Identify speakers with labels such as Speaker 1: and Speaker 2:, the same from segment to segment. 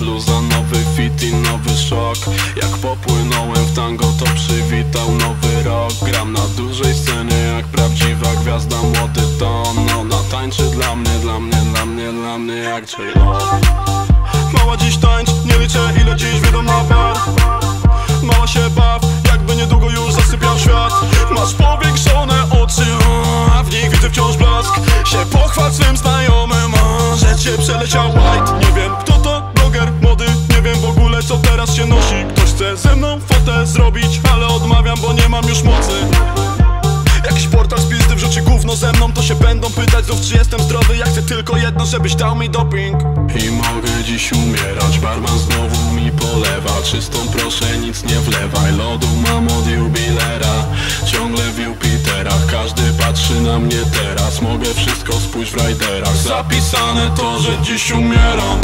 Speaker 1: to za nowy fit i nowy szok. Jak popłynąłem w tango to przywitał nowy rok. Gram na dużej scenie jak prawdziwa gwiazda młody ton. Ona tańczy dla mnie, dla mnie, dla mnie, dla mnie jak J-Lo. Mała dziś tańcz, nie liczę ile dziś wydą na bar Mała się baw, jakby niedługo już zasypiał świat. Masz powiększone oczy, a w nich widzę wciąż blask. Się pochwal swym znajomym, a, że cię przeleciał white co teraz się nosi? Ktoś chce ze mną fotę zrobić, ale odmawiam, bo nie mam już mocy. Jakiś portal z pizdy wrzuci gówno ze mną To się będą pytać znów czy jestem zdrowy. Ja chcę tylko jedno, żebyś dał mi doping. I mogę dziś umierać Barman znowu mi polewa. Czystą proszę nic nie wlewaj. Lodu mam od jubilera Ciągle w Jupiterach. Każdy patrzy na mnie teraz Mogę wszystko spójrz w riderach. Zapisane to, że dziś umieram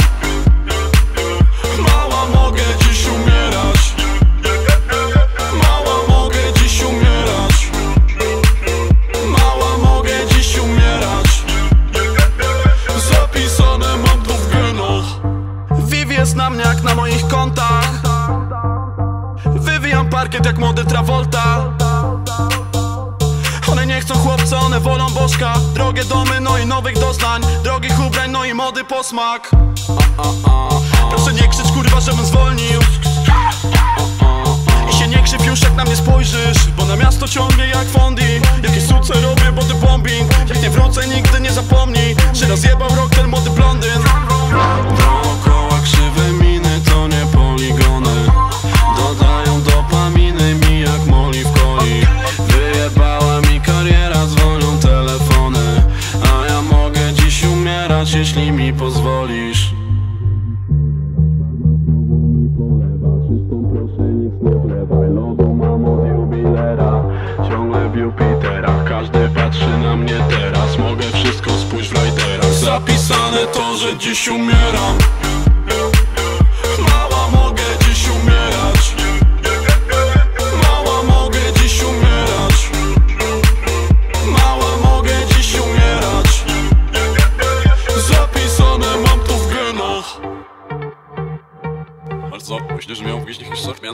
Speaker 1: na moich kontach. Wywijam parkiet jak młody Travolta. One nie chcą chłopca, one wolą bożka. Drogie domy, no i nowych doznań. Drogich ubrań, no i mody posmak. Proszę nie krzycz kurwa, żebym zwolnił. I się nie krzyw już jak na mnie spojrzysz. Bo na miasto ciągnie jak fondi. Jakie suce robię, bo ty bombing. Jak nie wrócę, nigdy nie zapomnij Że rozjebał rok ten młody blondyn jeśli mi pozwolisz. Ciągle w Jupiterach Każdy patrzy na mnie teraz. Mogę wszystko spójrz w riderach Zapisane to, że dziś umieram bardzo. Myślisz, że miał gdzieś jakiś sort, miał